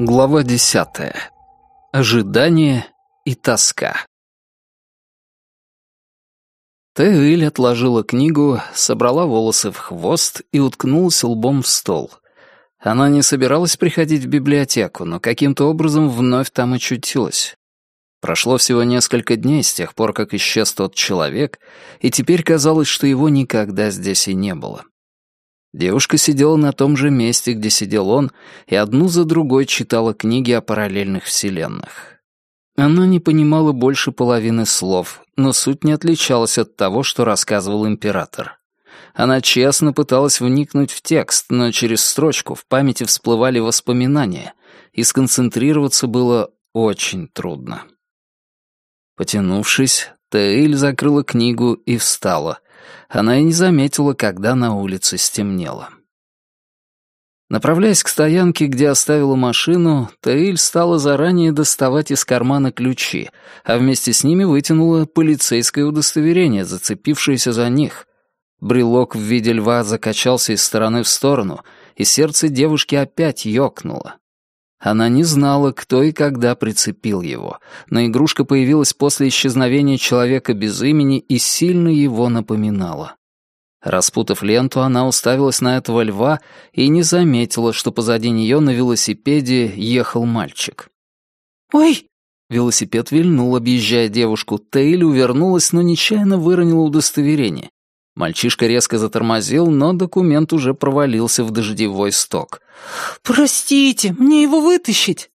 Глава десятая. Ожидание и тоска. Тэвиль отложила книгу, собрала волосы в хвост и уткнулась лбом в стол. Она не собиралась приходить в библиотеку, но каким-то образом вновь там очутилась. Прошло всего несколько дней с тех пор, как исчез тот человек, и теперь казалось, что его никогда здесь и не было. Девушка сидела на том же месте, где сидел он, и одну за другой читала книги о параллельных вселенных. Она не понимала больше половины слов, но суть не отличалась от того, что рассказывал император. Она честно пыталась вникнуть в текст, но через строчку в памяти всплывали воспоминания, и сконцентрироваться было очень трудно. Потянувшись, Таиль закрыла книгу и встала — она и не заметила, когда на улице стемнело. Направляясь к стоянке, где оставила машину, Таиль стала заранее доставать из кармана ключи, а вместе с ними вытянула полицейское удостоверение, зацепившееся за них. Брелок в виде льва закачался из стороны в сторону, и сердце девушки опять ёкнуло. Она не знала, кто и когда прицепил его, но игрушка появилась после исчезновения человека без имени и сильно его напоминала. Распутав ленту, она уставилась на этого льва и не заметила, что позади нее на велосипеде ехал мальчик. «Ой!» Велосипед вильнул, объезжая девушку. Тейль увернулась, но нечаянно выронила удостоверение. Мальчишка резко затормозил, но документ уже провалился в дождевой сток. «Простите, мне его вытащить?»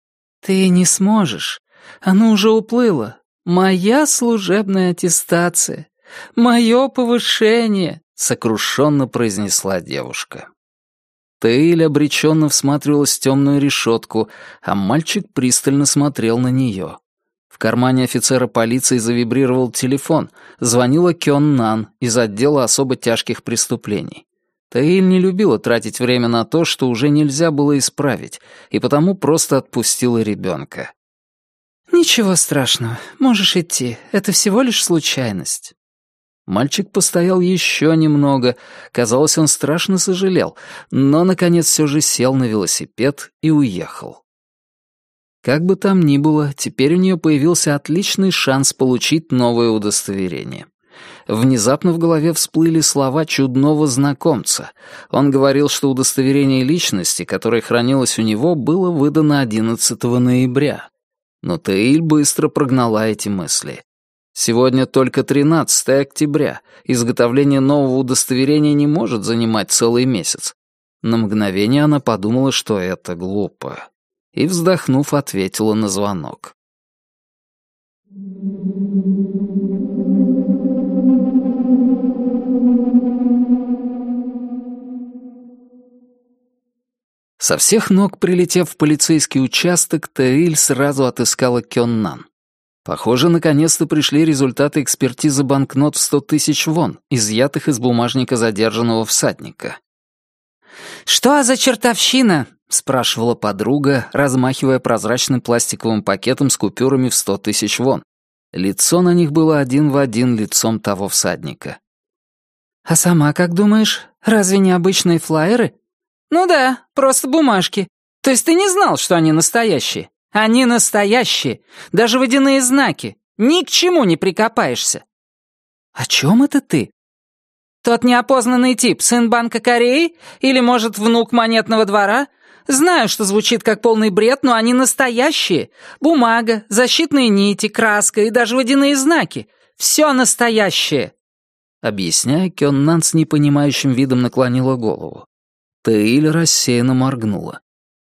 «Ты не сможешь. Оно уже уплыло. Моя служебная аттестация. Мое повышение», — сокрушенно произнесла девушка. Тейль обреченно всматривалась в темную решетку, а мальчик пристально смотрел на нее кармане офицера полиции завибрировал телефон. Звонила Кён Нан из отдела особо тяжких преступлений. Таиль не любила тратить время на то, что уже нельзя было исправить, и потому просто отпустила ребенка. «Ничего страшного, можешь идти, это всего лишь случайность». Мальчик постоял еще немного, казалось, он страшно сожалел, но, наконец, все же сел на велосипед и уехал. Как бы там ни было, теперь у нее появился отличный шанс получить новое удостоверение. Внезапно в голове всплыли слова чудного знакомца. Он говорил, что удостоверение личности, которое хранилось у него, было выдано 11 ноября. Но Таиль быстро прогнала эти мысли. Сегодня только 13 октября. Изготовление нового удостоверения не может занимать целый месяц. На мгновение она подумала, что это глупо и, вздохнув, ответила на звонок. Со всех ног, прилетев в полицейский участок, Таиль сразу отыскала Кённан. Похоже, наконец-то пришли результаты экспертизы банкнот в сто тысяч вон, изъятых из бумажника задержанного всадника. «Что за чертовщина?» — спрашивала подруга, размахивая прозрачным пластиковым пакетом с купюрами в сто тысяч вон. Лицо на них было один в один лицом того всадника. «А сама как думаешь, разве не обычные флаеры?» «Ну да, просто бумажки. То есть ты не знал, что они настоящие? Они настоящие, даже водяные знаки. Ни к чему не прикопаешься». «О чем это ты?» «Тот неопознанный тип, сын Банка Кореи? Или, может, внук монетного двора? Знаю, что звучит как полный бред, но они настоящие. Бумага, защитные нити, краска и даже водяные знаки. Все настоящее. Объясняя, Кённан с непонимающим видом наклонила голову. Таиль рассеянно моргнула.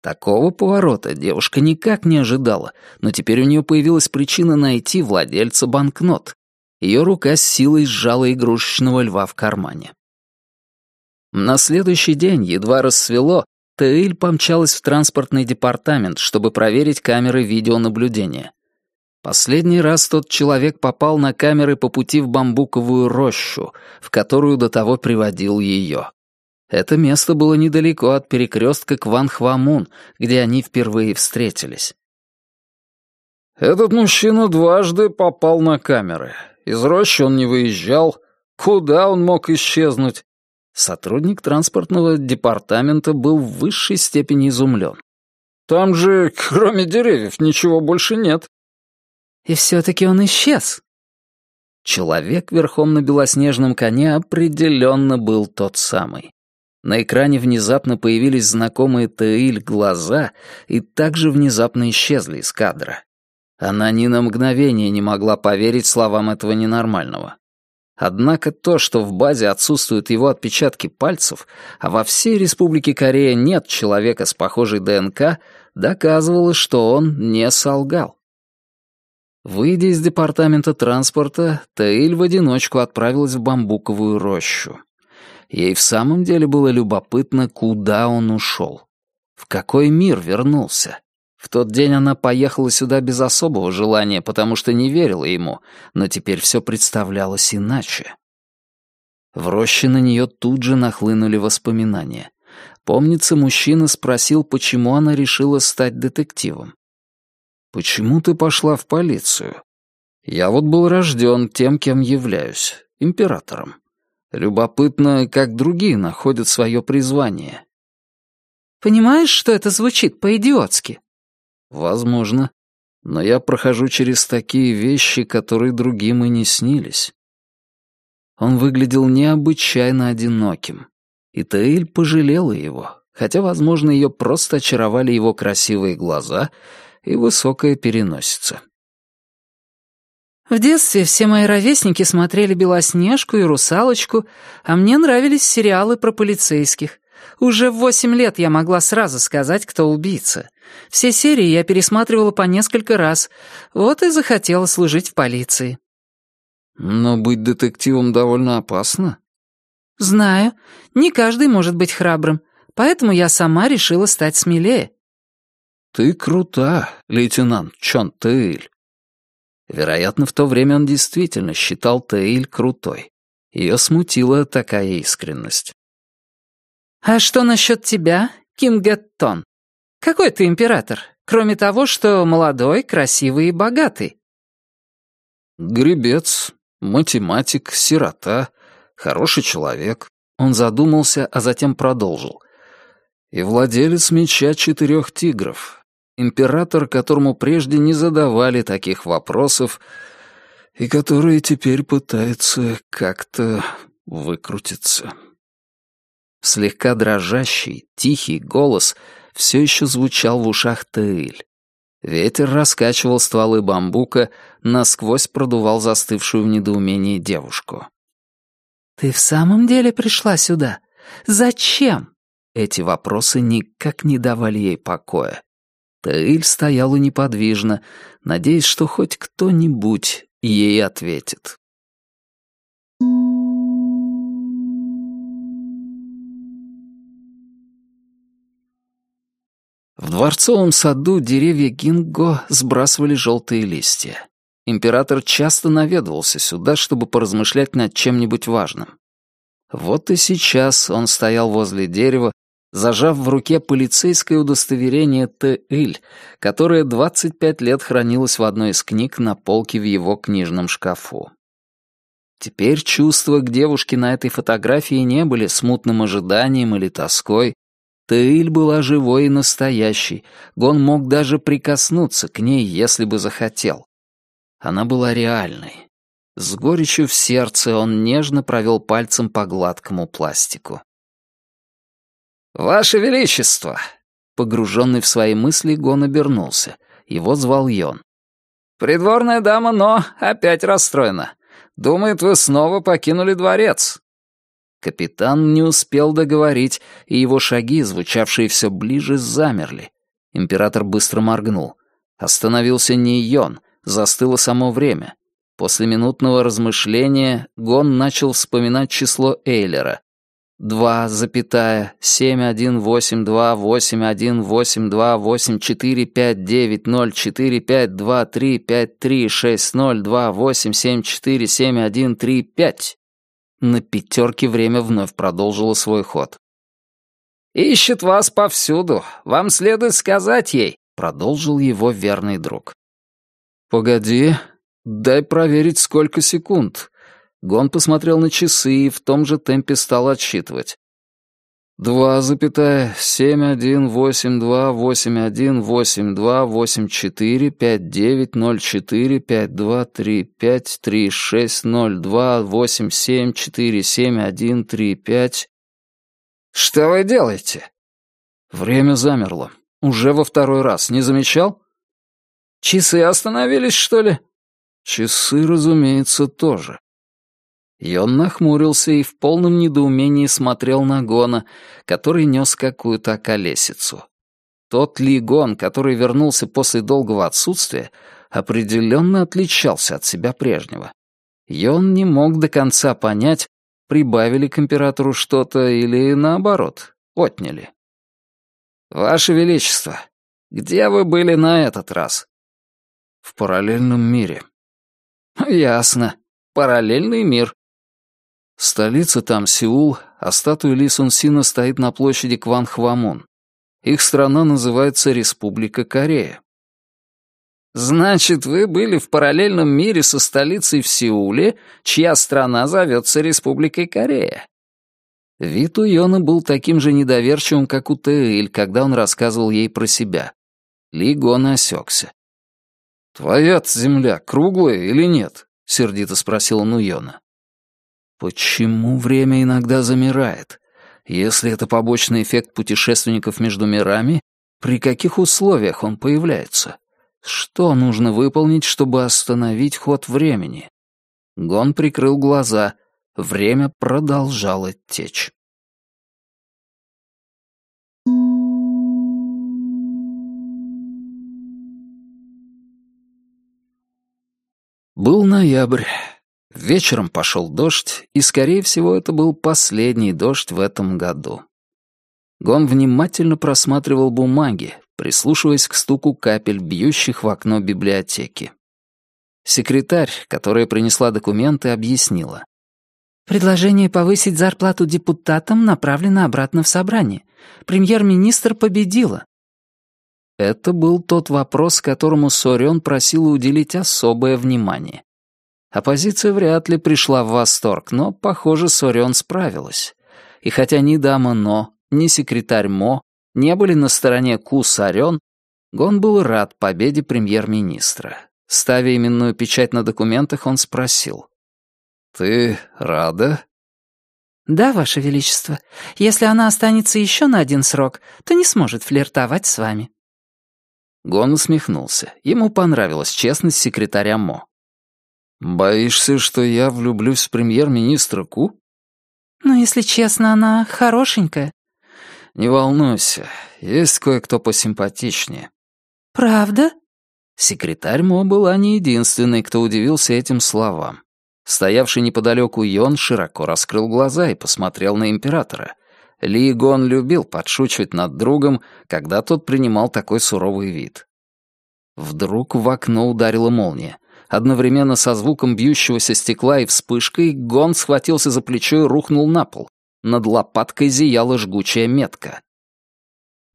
Такого поворота девушка никак не ожидала, но теперь у нее появилась причина найти владельца банкнот. Ее рука с силой сжала игрушечного льва в кармане. На следующий день едва рассвело, Тейль помчалась в транспортный департамент, чтобы проверить камеры видеонаблюдения. Последний раз тот человек попал на камеры по пути в бамбуковую рощу, в которую до того приводил ее. Это место было недалеко от перекрестка Кванхвамун, где они впервые встретились. «Этот мужчина дважды попал на камеры. Из рощи он не выезжал. Куда он мог исчезнуть? Сотрудник транспортного департамента был в высшей степени изумлен. Там же, кроме деревьев, ничего больше нет». «И все-таки он исчез». Человек верхом на белоснежном коне определенно был тот самый. На экране внезапно появились знакомые Таиль глаза и также внезапно исчезли из кадра. Она ни на мгновение не могла поверить словам этого ненормального. Однако то, что в базе отсутствуют его отпечатки пальцев, а во всей Республике Корея нет человека с похожей ДНК, доказывало, что он не солгал. Выйдя из департамента транспорта, Таиль в одиночку отправилась в бамбуковую рощу. Ей в самом деле было любопытно, куда он ушел. В какой мир вернулся. В тот день она поехала сюда без особого желания, потому что не верила ему, но теперь все представлялось иначе. В роще на нее тут же нахлынули воспоминания. Помнится, мужчина спросил, почему она решила стать детективом. «Почему ты пошла в полицию?» «Я вот был рожден тем, кем являюсь, императором. Любопытно, как другие находят свое призвание. Понимаешь, что это звучит по-идиотски? Возможно. Но я прохожу через такие вещи, которые другим и не снились. Он выглядел необычайно одиноким. И Таиль пожалела его, хотя, возможно, ее просто очаровали его красивые глаза и высокая переносица. В детстве все мои ровесники смотрели «Белоснежку» и «Русалочку», а мне нравились сериалы про полицейских. Уже в восемь лет я могла сразу сказать, кто убийца. Все серии я пересматривала по несколько раз, вот и захотела служить в полиции. Но быть детективом довольно опасно. Знаю, не каждый может быть храбрым, поэтому я сама решила стать смелее. Ты крута, лейтенант Чон Тэйль. Вероятно, в то время он действительно считал Тейль крутой. Ее смутила такая искренность. «А что насчет тебя, Ким Геттон? Какой ты император, кроме того, что молодой, красивый и богатый?» «Гребец, математик, сирота, хороший человек». Он задумался, а затем продолжил. «И владелец меча четырех тигров, император, которому прежде не задавали таких вопросов и который теперь пытается как-то выкрутиться. Слегка дрожащий, тихий голос все еще звучал в ушах Таиль. Ветер раскачивал стволы бамбука, насквозь продувал застывшую в недоумении девушку. «Ты в самом деле пришла сюда? Зачем?» Эти вопросы никак не давали ей покоя. Таиль стояла неподвижно, надеясь, что хоть кто-нибудь ей ответит. В дворцовом саду деревья гинго сбрасывали желтые листья. Император часто наведывался сюда, чтобы поразмышлять над чем-нибудь важным. Вот и сейчас он стоял возле дерева, зажав в руке полицейское удостоверение Т.Иль, которое 25 лет хранилось в одной из книг на полке в его книжном шкафу. Теперь чувства к девушке на этой фотографии не были смутным ожиданием или тоской. Таиль была живой и настоящей, Гон мог даже прикоснуться к ней, если бы захотел. Она была реальной. С горечью в сердце он нежно провел пальцем по гладкому пластику. «Ваше Величество!» Погруженный в свои мысли, Гон обернулся. Его звал Йон. «Придворная дама, но опять расстроена. Думает, вы снова покинули дворец». Капитан не успел договорить, и его шаги, звучавшие все ближе, замерли. Император быстро моргнул. Остановился не Йон, застыло само время. После минутного размышления Гон начал вспоминать число Эйлера. два запятая семь один восемь два восемь один восемь два восемь четыре пять девять ноль четыре пять два три пять три шесть ноль два восемь семь четыре семь один три пять. На пятерке время вновь продолжило свой ход. «Ищет вас повсюду. Вам следует сказать ей», — продолжил его верный друг. «Погоди, дай проверить, сколько секунд», Гон посмотрел на часы и в том же темпе стал отсчитывать. Два запятая семь один восемь два восемь один восемь два восемь четыре пять девять ноль четыре пять два три пять три шесть ноль два восемь семь четыре семь один три пять. Что вы делаете? Время замерло. Уже во второй раз. Не замечал? Часы остановились, что ли? Часы, разумеется, тоже. Йон нахмурился и в полном недоумении смотрел на Гона, который нес какую-то околесицу. Тот Ли Гон, который вернулся после долгого отсутствия, определенно отличался от себя прежнего. Йон не мог до конца понять, прибавили к императору что-то или, наоборот, отняли. «Ваше Величество, где вы были на этот раз?» «В параллельном мире». «Ясно. Параллельный мир. Столица там Сеул, а статуя Ли Сун Сина стоит на площади Кван Хвамун. Их страна называется Республика Корея. Значит, вы были в параллельном мире со столицей в Сеуле, чья страна зовется Республикой Корея. Вид у Йона был таким же недоверчивым, как у Тэйль, когда он рассказывал ей про себя. Ли Гон осекся. твоя земля круглая или нет?» — сердито спросил он у Йона. Почему время иногда замирает? Если это побочный эффект путешественников между мирами, при каких условиях он появляется? Что нужно выполнить, чтобы остановить ход времени? Гон прикрыл глаза. Время продолжало течь. Был ноябрь. Вечером пошел дождь, и, скорее всего, это был последний дождь в этом году. Гон внимательно просматривал бумаги, прислушиваясь к стуку капель, бьющих в окно библиотеки. Секретарь, которая принесла документы, объяснила. «Предложение повысить зарплату депутатам направлено обратно в собрание. Премьер-министр победила». Это был тот вопрос, которому Сорен просила уделить особое внимание. Оппозиция вряд ли пришла в восторг, но, похоже, Сорион справилась. И хотя ни дама Но, ни секретарь Мо не были на стороне Ку Сарен, Гон был рад победе премьер-министра. Ставя именную печать на документах, он спросил. «Ты рада?» «Да, Ваше Величество. Если она останется еще на один срок, то не сможет флиртовать с вами». Гон усмехнулся. Ему понравилась честность секретаря Мо. «Боишься, что я влюблюсь в премьер-министра Ку?» «Ну, если честно, она хорошенькая». «Не волнуйся, есть кое-кто посимпатичнее». «Правда?» Секретарь Мо была не единственной, кто удивился этим словам. Стоявший неподалеку Йон широко раскрыл глаза и посмотрел на императора. Ли Гон любил подшучивать над другом, когда тот принимал такой суровый вид. Вдруг в окно ударила молния. Одновременно со звуком бьющегося стекла и вспышкой Гон схватился за плечо и рухнул на пол. Над лопаткой зияла жгучая метка.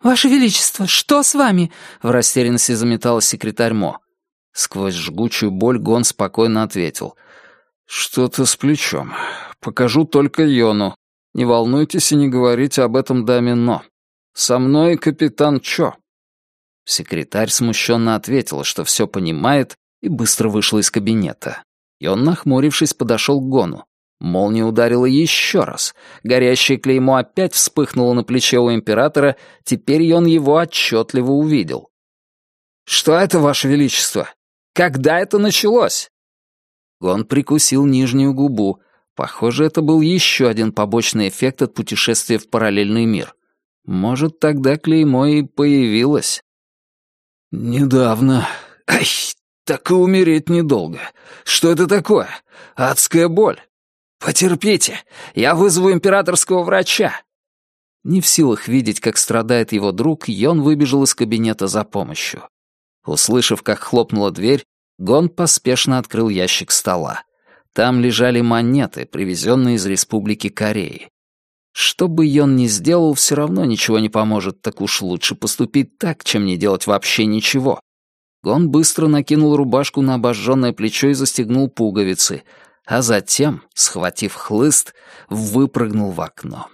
«Ваше Величество, что с вами?» — в растерянности заметалась секретарь Мо. Сквозь жгучую боль Гон спокойно ответил. «Что-то с плечом. Покажу только Йону. Не волнуйтесь и не говорите об этом даме Но. Со мной капитан Чо». Секретарь смущенно ответила, что все понимает, и быстро вышла из кабинета. И он, нахмурившись, подошел к Гону. Молния ударила еще раз. Горящее клеймо опять вспыхнуло на плече у императора, теперь он его отчетливо увидел. «Что это, Ваше Величество? Когда это началось?» Гон прикусил нижнюю губу. Похоже, это был еще один побочный эффект от путешествия в параллельный мир. Может, тогда клеймо и появилось. «Недавно. Ай, так и умереть недолго. Что это такое? Адская боль. Потерпите, я вызову императорского врача. Не в силах видеть, как страдает его друг, Йон выбежал из кабинета за помощью. Услышав, как хлопнула дверь, Гон поспешно открыл ящик стола. Там лежали монеты, привезенные из Республики Кореи. Что бы Йон ни сделал, все равно ничего не поможет, так уж лучше поступить так, чем не делать вообще ничего. Гон быстро накинул рубашку на обожженное плечо и застегнул пуговицы, а затем, схватив хлыст, выпрыгнул в окно.